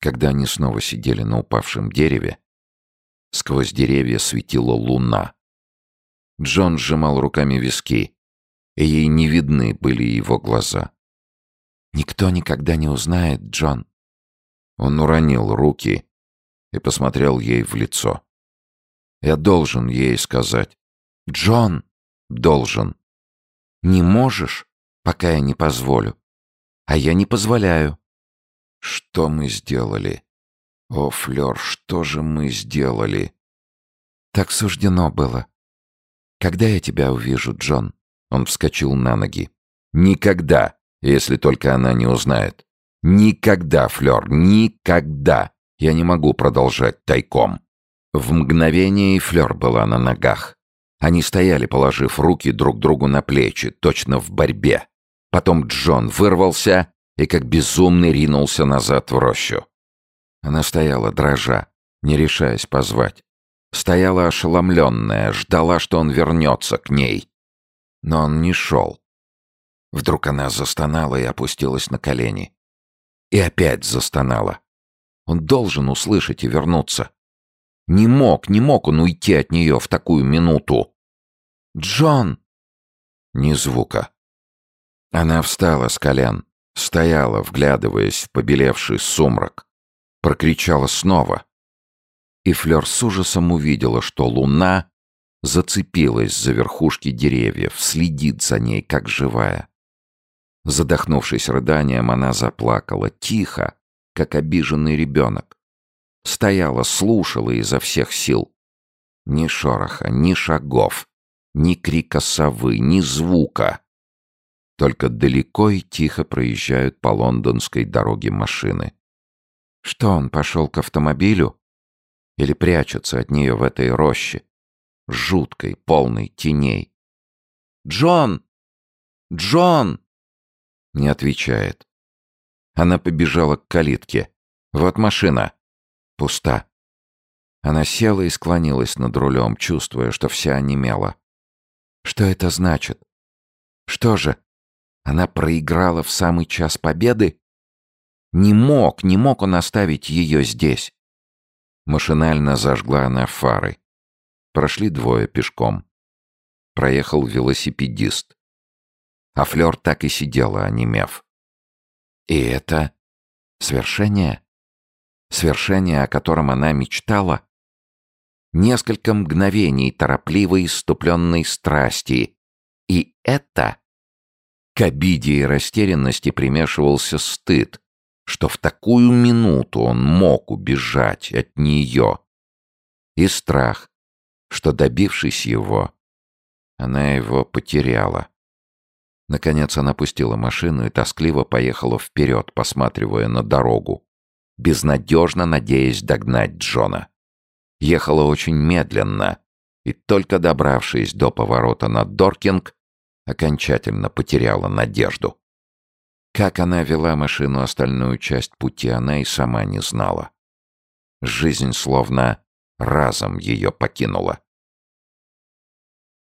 Когда они снова сидели на упавшем дереве, сквозь деревья светила луна. Джон сжимал руками виски, и ей не видны были его глаза. «Никто никогда не узнает, Джон». Он уронил руки и посмотрел ей в лицо. «Я должен ей сказать». «Джон!» «Должен». «Не можешь, пока я не позволю. А я не позволяю». «Что мы сделали?» «О, Флёр, что же мы сделали?» «Так суждено было. Когда я тебя увижу, Джон?» Он вскочил на ноги. «Никогда, если только она не узнает. Никогда, Флёр, никогда! Я не могу продолжать тайком». В мгновение Флёр была на ногах. Они стояли, положив руки друг другу на плечи, точно в борьбе. Потом Джон вырвался и как безумный ринулся назад в рощу. Она стояла, дрожа, не решаясь позвать. Стояла ошеломленная, ждала, что он вернется к ней. Но он не шел. Вдруг она застонала и опустилась на колени. И опять застонала. Он должен услышать и вернуться. Не мог, не мог он уйти от нее в такую минуту. «Джон!» Ни звука. Она встала с колен, стояла, вглядываясь в побелевший сумрак. Прокричала снова. И Флёр с ужасом увидела, что луна зацепилась за верхушки деревьев, следит за ней, как живая. Задохнувшись рыданием, она заплакала, тихо, как обиженный ребенок. Стояла, слушала изо всех сил. Ни шороха, ни шагов, ни крика совы, ни звука. Только далеко и тихо проезжают по лондонской дороге машины. Что он, пошел к автомобилю? Или прячется от нее в этой роще? Жуткой, полной теней. «Джон! Джон!» Не отвечает. Она побежала к калитке. «Вот машина!» Пуста. Она села и склонилась над рулем, чувствуя, что вся онемела. Что это значит? Что же? Она проиграла в самый час победы? Не мог, не мог он оставить ее здесь. Машинально зажгла она фары. Прошли двое пешком. Проехал велосипедист. А Флёр так и сидела, онемев. И это свершение? свершение, о котором она мечтала? Несколько мгновений торопливой иступленной страсти. И это... К обиде и растерянности примешивался стыд, что в такую минуту он мог убежать от нее. И страх, что, добившись его, она его потеряла. Наконец она пустила машину и тоскливо поехала вперед, посматривая на дорогу безнадежно надеясь догнать Джона. Ехала очень медленно, и только добравшись до поворота на Доркинг, окончательно потеряла надежду. Как она вела машину остальную часть пути, она и сама не знала. Жизнь словно разом ее покинула.